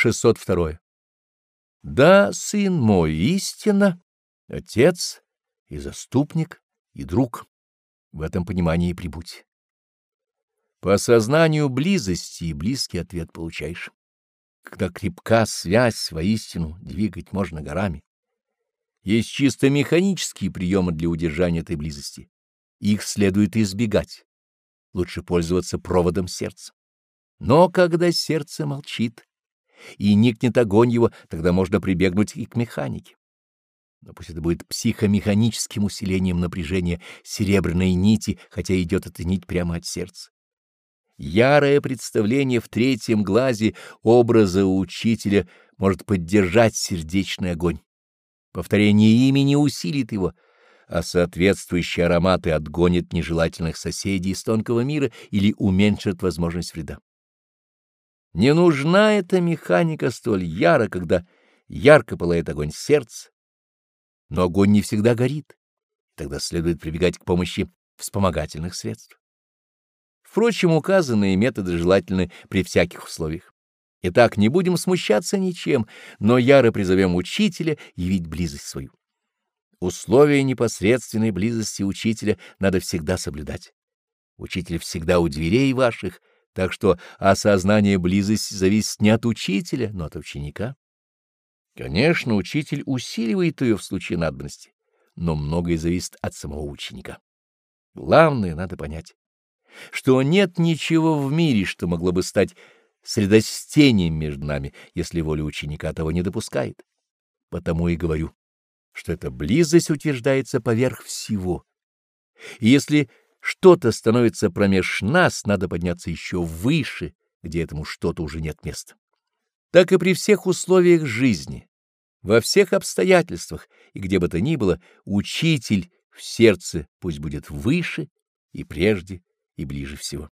602. Да, сын мой, истина, отец и заступник, и друг. В этом понимании прибудь. По осознанию близости и близкий ответ получаешь. Когда крепка связь, воистину двигать можно горами. Есть чисто механические приемы для удержания этой близости. Их следует избегать. Лучше пользоваться проводом сердца. Но когда сердце молчит и никнет огонь его, тогда можно прибегнуть и к механике. Но пусть это будет психомеханическим усилением напряжения серебряной нити, хотя идет эта нить прямо от сердца. Ярое представление в третьем глазе образа учителя может поддержать сердечный огонь. Повторение имени усилит его, а соответствующие ароматы отгонят нежелательных соседей из тонкого мира или уменьшат возможность вреда. Не нужна эта механика столь яро, когда ярко пылает огонь сердца, но огонь не всегда горит, тогда следует прибегать к помощи вспомогательных средств. Впрочем, указанные методы желательны при всяких условиях. Итак, не будем смущаться ничем, но яро призовем учителя явить близость свою. Условия непосредственной близости учителя надо всегда соблюдать. Учитель всегда у дверей ваших, так что осознание близости зависит не от учителя, но от ученика. Конечно, учитель усиливает ее в случае надобности, но многое зависит от самого ученика. Главное надо понять, что нет ничего в мире, что могло бы стать средостением между нами, если воля ученика того не допускает. Потому и говорю, что эта близость утверждается поверх всего. И если что-то становится промеж нас, надо подняться еще выше, где этому что-то уже нет места. Так и при всех условиях жизни, во всех обстоятельствах и где бы то ни было, учитель в сердце пусть будет выше и прежде и ближе всего.